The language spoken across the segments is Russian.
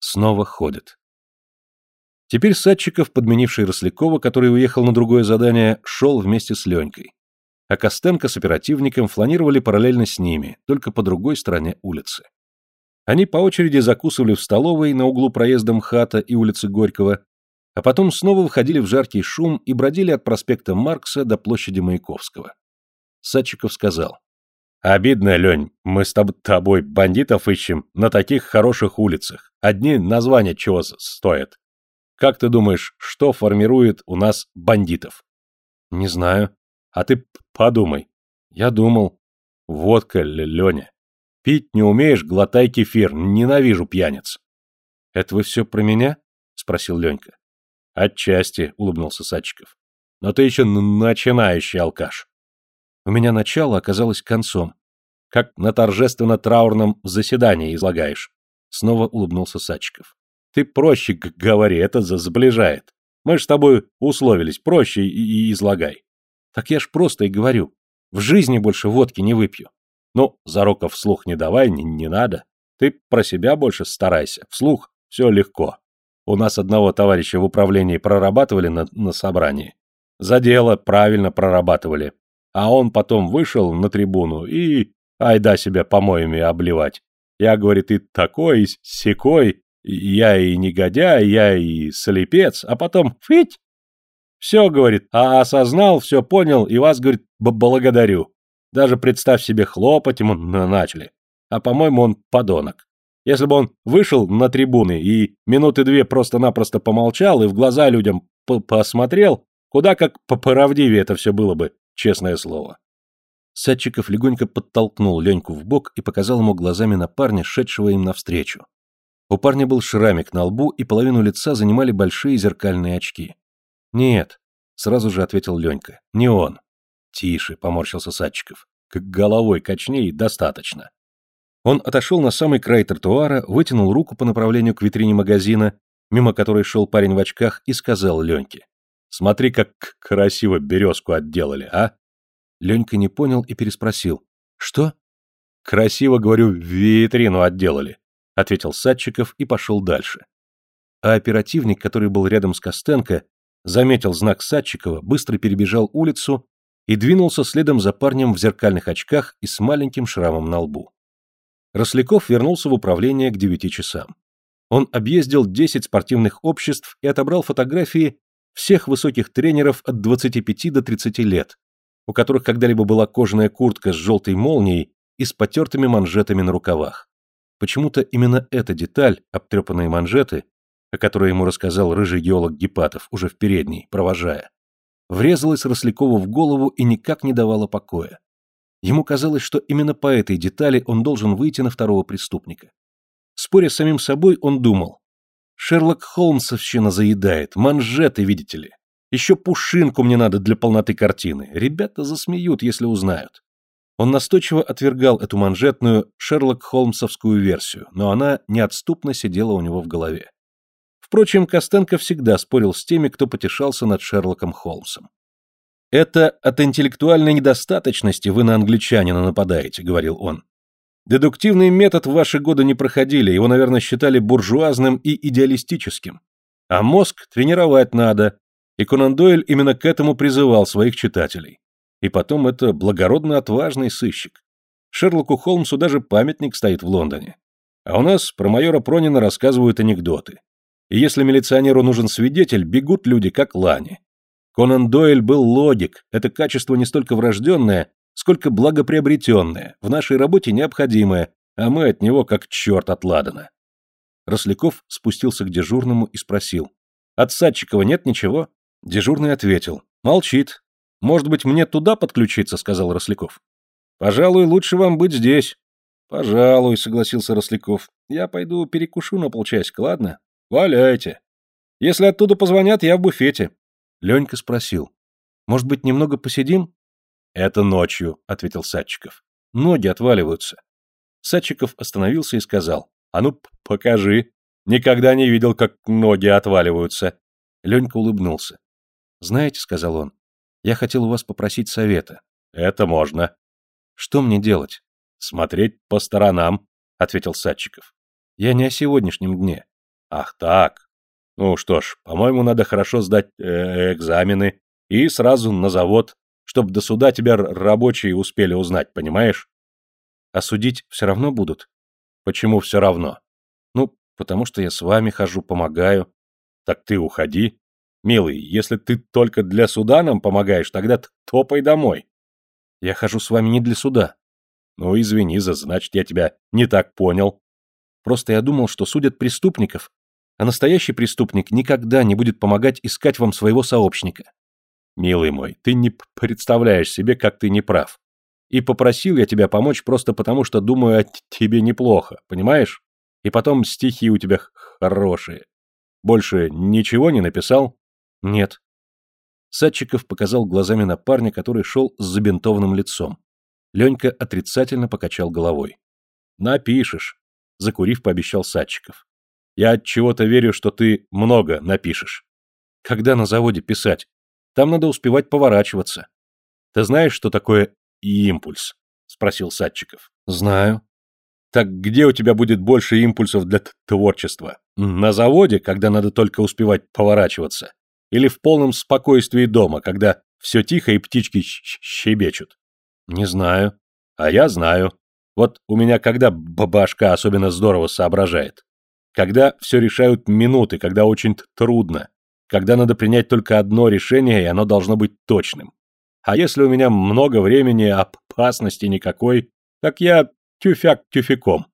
Снова ходит. Теперь Садчиков, подменивший Рослякова, который уехал на другое задание, шел вместе с Ленькой. А Костенко с оперативником фланировали параллельно с ними, только по другой стороне улицы. Они по очереди закусывали в столовой на углу проезда МХАТа и улицы Горького, а потом снова выходили в жаркий шум и бродили от проспекта Маркса до площади Маяковского. Садчиков сказал. «Обидно, Лень, мы с тобой бандитов ищем на таких хороших улицах. Одни названия чего стоят. Как ты думаешь, что формирует у нас бандитов? Не знаю. А ты подумай. Я думал. Водка, Леня. Пить не умеешь, глотай кефир. Ненавижу пьяниц. Это вы все про меня? Спросил Ленька. Отчасти, улыбнулся Садчиков. Но ты еще начинающий алкаш. У меня начало оказалось концом. Как на торжественно-траурном заседании излагаешь. Снова улыбнулся Садчиков. Ты проще говори, это сближает. Мы ж с тобой условились, проще и, и излагай. Так я ж просто и говорю. В жизни больше водки не выпью. Ну, зароков вслух не давай, не, не надо. Ты про себя больше старайся. Вслух все легко. У нас одного товарища в управлении прорабатывали на, на собрании. За дело правильно прорабатывали. А он потом вышел на трибуну и... Айда себя помоями обливать. Я, говорит, и такой, и секой, я и негодяй, я и слепец, а потом фить. Все, говорит, а осознал, все понял, и вас, говорит, благодарю. Даже представь себе, хлопать ему начали. А по-моему, он подонок. Если бы он вышел на трибуны и минуты две просто-напросто помолчал и в глаза людям посмотрел, куда как поправдивее это все было бы, честное слово. Садчиков легонько подтолкнул Леньку в бок и показал ему глазами на парня, шедшего им навстречу. У парня был шрамик на лбу, и половину лица занимали большие зеркальные очки. «Нет», — сразу же ответил Ленька, — «не он». «Тише», — поморщился Садчиков. «Как головой качней, достаточно». Он отошел на самый край тротуара, вытянул руку по направлению к витрине магазина, мимо которой шел парень в очках, и сказал Леньке. «Смотри, как красиво березку отделали, а?» Ленька не понял и переспросил. «Что?» «Красиво, говорю, витрину отделали ответил Садчиков и пошел дальше. А оперативник, который был рядом с Костенко, заметил знак Садчикова, быстро перебежал улицу и двинулся следом за парнем в зеркальных очках и с маленьким шрамом на лбу. Росляков вернулся в управление к девяти часам. Он объездил 10 спортивных обществ и отобрал фотографии всех высоких тренеров от 25 до 30 лет, у которых когда-либо была кожаная куртка с желтой молнией и с потертыми манжетами на рукавах. Почему-то именно эта деталь, обтрепанные манжеты, о которой ему рассказал рыжий геолог Гепатов уже в передней, провожая, врезалась Рослякову в голову и никак не давала покоя. Ему казалось, что именно по этой детали он должен выйти на второго преступника. Споря с самим собой, он думал. Шерлок Холмсовщина заедает, манжеты, видите ли. Еще пушинку мне надо для полноты картины. Ребята засмеют, если узнают. Он настойчиво отвергал эту манжетную Шерлок-Холмсовскую версию, но она неотступно сидела у него в голове. Впрочем, Костенко всегда спорил с теми, кто потешался над Шерлоком Холмсом. «Это от интеллектуальной недостаточности вы на англичанина нападаете», — говорил он. «Дедуктивный метод в ваши годы не проходили, его, наверное, считали буржуазным и идеалистическим. А мозг тренировать надо, и Конан Дойль именно к этому призывал своих читателей. И потом это благородно отважный сыщик. Шерлоку Холмсу даже памятник стоит в Лондоне. А у нас про майора Пронина рассказывают анекдоты. И если милиционеру нужен свидетель, бегут люди как лани. Конан Дойль был логик, это качество не столько врожденное, сколько благоприобретенное, в нашей работе необходимое, а мы от него как черт от Ладана. Росляков спустился к дежурному и спросил. «От Садчикова нет ничего?» Дежурный ответил. «Молчит. Может быть, мне туда подключиться, сказал Росляков. Пожалуй, лучше вам быть здесь. Пожалуй, согласился Росляков. Я пойду перекушу на полчасика, ладно? Валяйте. Если оттуда позвонят, я в буфете. Ленька спросил. Может быть, немного посидим? Это ночью, ответил Садчиков. Ноги отваливаются. Садчиков остановился и сказал. А ну, покажи. Никогда не видел, как ноги отваливаются. Ленька улыбнулся. Знаете, сказал он, я хотел у вас попросить совета. Это можно. Что мне делать? Смотреть по сторонам, ответил Садчиков. Я не о сегодняшнем дне. Ах так. Ну что ж, по-моему, надо хорошо сдать э экзамены и сразу на завод, чтобы до суда тебя рабочие успели узнать, понимаешь? А судить все равно будут? Почему все равно? Ну, потому что я с вами хожу, помогаю. Так ты уходи. Милый, если ты только для суда нам помогаешь, тогда топай домой. Я хожу с вами не для суда. Ну, извини, за значит, я тебя не так понял. Просто я думал, что судят преступников, а настоящий преступник никогда не будет помогать искать вам своего сообщника. Милый мой, ты не представляешь себе, как ты неправ. И попросил я тебя помочь просто потому, что думаю о тебе неплохо, понимаешь? И потом стихи у тебя хорошие. Больше ничего не написал? Нет. Садчиков показал глазами на парня, который шел с забинтованным лицом. Ленька отрицательно покачал головой. Напишешь, закурив, пообещал Садчиков. Я от чего-то верю, что ты много напишешь. Когда на заводе писать? Там надо успевать поворачиваться. Ты знаешь, что такое импульс? спросил Садчиков. Знаю. Так где у тебя будет больше импульсов для творчества? На заводе, когда надо только успевать поворачиваться? Или в полном спокойствии дома, когда все тихо и птички щебечут? Не знаю. А я знаю. Вот у меня когда бабашка особенно здорово соображает? Когда все решают минуты, когда очень трудно, когда надо принять только одно решение, и оно должно быть точным. А если у меня много времени, опасности никакой, так я тюфяк тюфяком.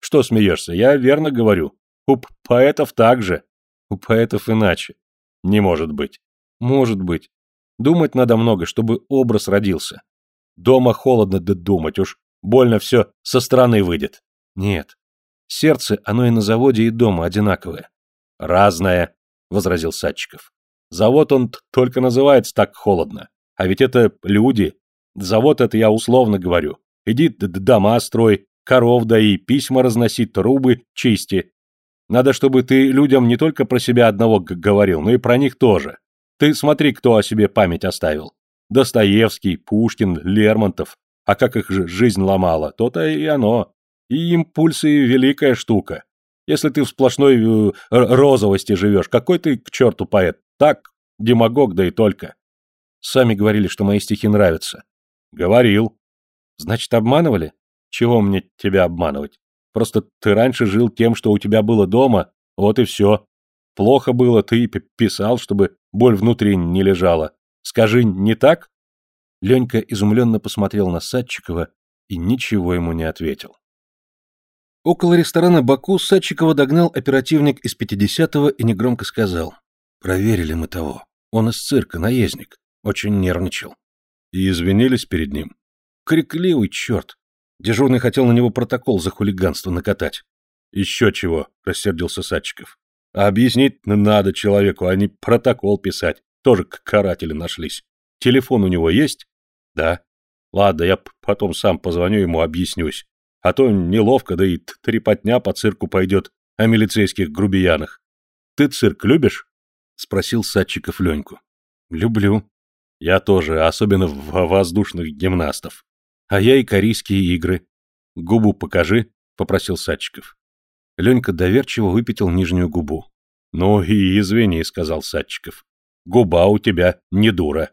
Что смеешься? Я верно говорю. У поэтов так же. У поэтов иначе. Не может быть. Может быть. Думать надо много, чтобы образ родился. Дома холодно да думать, уж больно все со стороны выйдет. Нет. Сердце, оно и на заводе, и дома одинаковое. Разное, возразил Садчиков. Завод он только называется так холодно. А ведь это люди. Завод это я условно говорю. Иди дома строй, коров дои, письма разноси, трубы чисти. Надо, чтобы ты людям не только про себя одного говорил, но и про них тоже. Ты смотри, кто о себе память оставил. Достоевский, Пушкин, Лермонтов. А как их жизнь ломала, то-то и оно. И импульсы — великая штука. Если ты в сплошной э, розовости живешь, какой ты к черту поэт? Так, демагог, да и только. Сами говорили, что мои стихи нравятся. Говорил. Значит, обманывали? Чего мне тебя обманывать? Просто ты раньше жил тем, что у тебя было дома, вот и все. Плохо было, ты писал, чтобы боль внутри не лежала. Скажи, не так? Ленька изумленно посмотрел на Садчикова и ничего ему не ответил. Около ресторана «Баку» Садчикова догнал оперативник из 50-го и негромко сказал. «Проверили мы того. Он из цирка, наездник. Очень нервничал». «И извинились перед ним?» «Крикливый черт. Дежурный хотел на него протокол за хулиганство накатать». «Еще чего», — рассердился Садчиков. «А объяснить надо человеку, а не протокол писать. Тоже каратели нашлись. Телефон у него есть?» «Да». «Ладно, я потом сам позвоню ему, объяснюсь. А то неловко, да и трепотня по цирку пойдет о милицейских грубиянах. Ты цирк любишь? Спросил Садчиков Леньку. Люблю. Я тоже, особенно в воздушных гимнастов. А я и корейские игры. Губу покажи, попросил Садчиков. Ленька доверчиво выпятил нижнюю губу. Ну и извини, сказал Садчиков. Губа у тебя не дура.